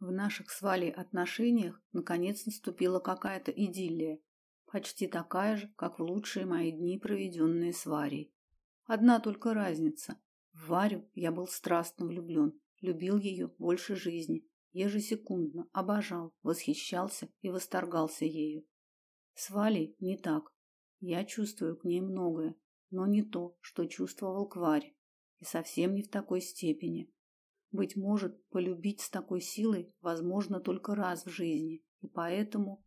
В наших с Валей отношениях наконец наступила какая-то идиллия, почти такая же, как в лучшие мои дни, проведенные с Варей. Одна только разница. В Варю я был страстно влюблен, любил ее больше жизни, ежесекундно обожал, восхищался и восторгался ею. С Валей не так. Я чувствую к ней многое, но не то, что чувствовал к Варе, и совсем не в такой степени. Быть может, полюбить с такой силой возможно только раз в жизни, и поэтому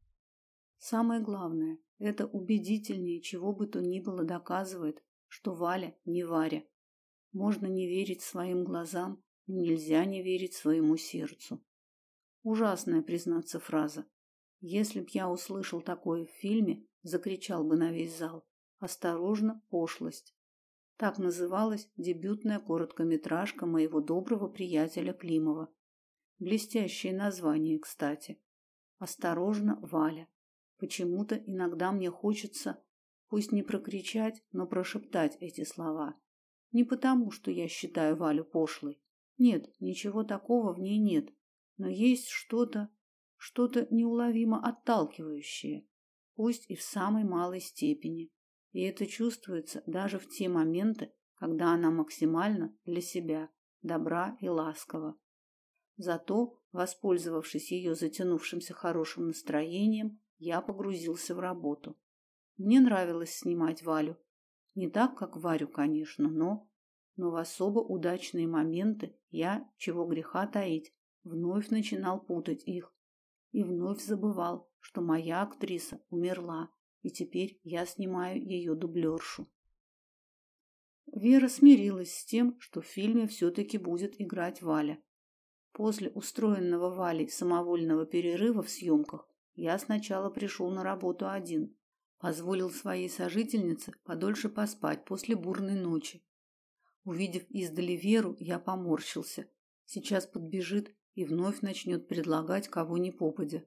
самое главное это убедительнее чего бы то ни было доказывает, что Валя не Варя. Можно не верить своим глазам, но нельзя не верить своему сердцу. Ужасная, признаться, фраза. Если б я услышал такое в фильме, закричал бы на весь зал: "Осторожно, пошлость!" Так называлась дебютная короткометражка моего доброго приятеля Климова. Блестящее название, кстати. Осторожно, Валя. Почему-то иногда мне хочется, пусть не прокричать, но прошептать эти слова. Не потому, что я считаю Валю пошлой. Нет, ничего такого в ней нет, но есть что-то, что-то неуловимо отталкивающее, пусть и в самой малой степени. И это чувствуется даже в те моменты, когда она максимально для себя добра и ласкова. Зато, воспользовавшись ее затянувшимся хорошим настроением, я погрузился в работу. Мне нравилось снимать Валю. Не так, как Варю, конечно, но но в особо удачные моменты я, чего греха таить, вновь начинал путать их и вновь забывал, что моя актриса умерла и теперь я снимаю ее дублершу. Вера смирилась с тем, что в фильме все-таки будет играть Валя. После устроенного Валей самовольного перерыва в съемках я сначала пришел на работу один, позволил своей сожительнице подольше поспать после бурной ночи. Увидев издали Веру, я поморщился. Сейчас подбежит и вновь начнет предлагать кого ни попадя.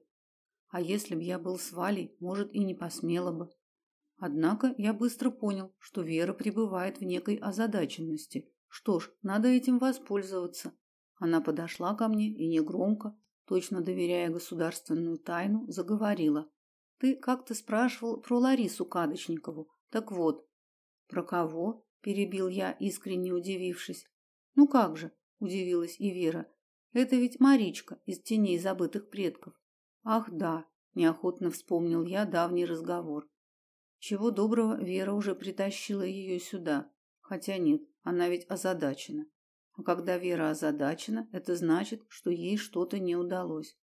А если б я был с Валей, может, и не посмела бы. Однако я быстро понял, что Вера пребывает в некой озадаченности. Что ж, надо этим воспользоваться. Она подошла ко мне и негромко, точно доверяя государственную тайну, заговорила. Ты как-то спрашивал про Ларису Кадочникову. Так вот, про кого? перебил я, искренне удивившись. Ну как же, удивилась и Вера. Это ведь Маричка из теней забытых предков. Ах, да, неохотно вспомнил я давний разговор. Чего доброго, Вера уже притащила ее сюда. Хотя нет, она ведь озадачена. А когда Вера озадачена, это значит, что ей что-то не удалось.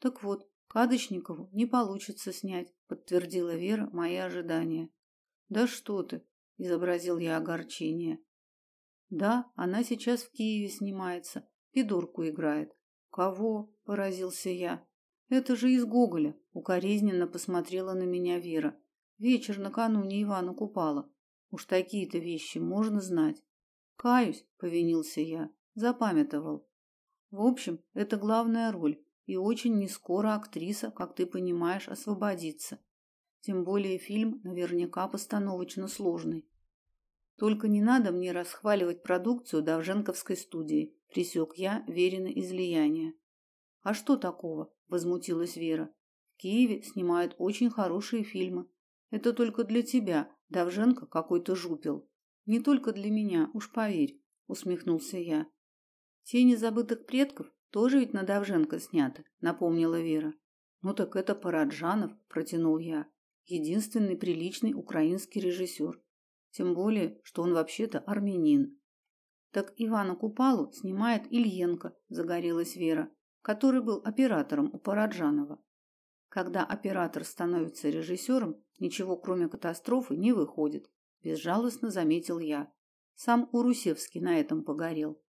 Так вот, Кадочникову не получится снять, подтвердила Вера мои ожидания. Да что ты, изобразил я огорчение. Да, она сейчас в Киеве снимается, пидорку играет. Кого? поразился я. Это же из Гоголя, укоризненно посмотрела на меня Вера. Вечер накануне Ивана Купала. Уж такие-то вещи можно знать. Каюсь, повинился я, запамятовал. В общем, это главная роль, и очень не скоро актриса, как ты понимаешь, освободится. Тем более фильм наверняка постановочно сложный. Только не надо мне расхваливать продукцию Давженковской студии, присек я верено излияние. А что такого? Возмутилась Вера. В Киеве снимают очень хорошие фильмы. Это только для тебя, Давженко какой-то жупел. Не только для меня, уж поверь, усмехнулся я. Тени забытых предков тоже ведь на Давженко сняты, напомнила Вера. Ну так это Параджанов, протянул я. Единственный приличный украинский режиссер. Тем более, что он вообще-то армянин. Так Ивана Купалу снимает Ильенко, загорелась Вера который был оператором у Параджанова. Когда оператор становится режиссером, ничего кроме катастрофы не выходит, безжалостно заметил я. Сам Урусевский на этом погорел.